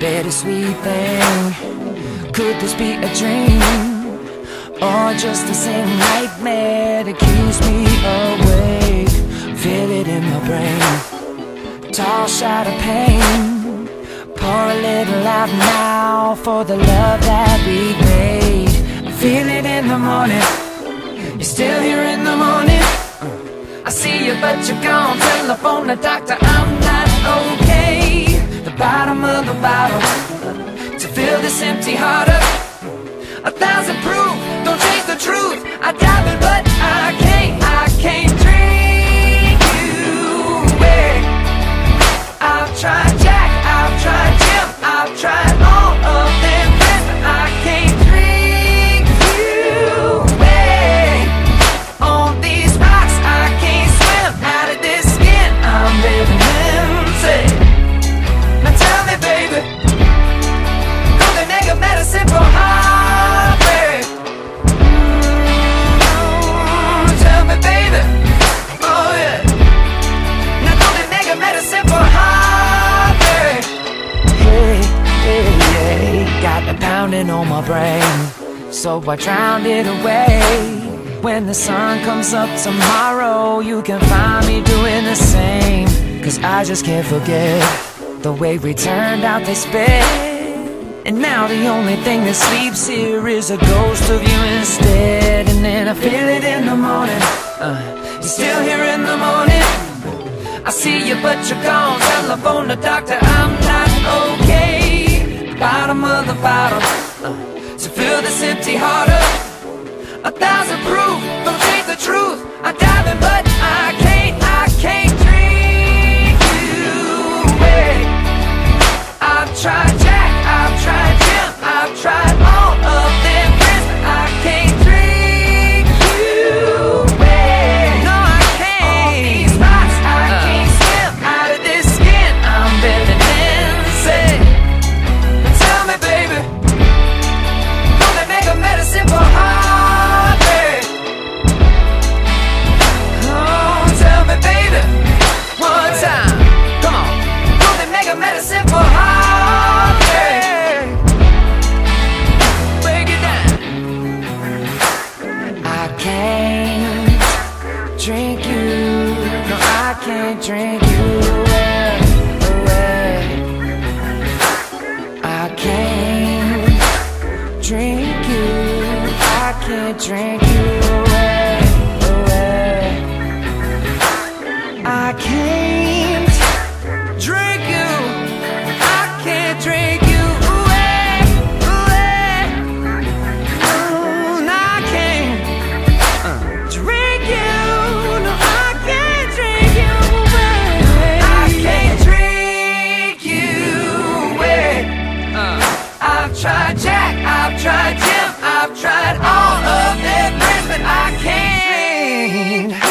bittersweet thing Could this be a dream? Or just the same nightmare that keeps me awake? Feel it in my brain. Tall shot of pain. Pour a little out now For the love that we made. Feel it in the morning. You're still here in the morning. I see you but you're gone. Telephone the doctor I'm not The bottom of the bottle To fill this empty heart up. A thousand proof Don't change the truth. I dive it but pounding on my brain. So I drowned it away. When the sun comes up tomorrow You can find me doing the same. Cause I just can't forget The way we turned out this bed and now the only thing that sleeps here is a ghost of you instead. And then I feel it in the morning. Uh, You're still here in the morning. I see you but you're gone. Telephone the doctor, I'm Bottom of the bottle. Uh, To fill this empty heart up. A thousand proof, drink you. No, I can't drink you away. away. I can't drink you. I can't drink I've tried all of their plans, but I can't.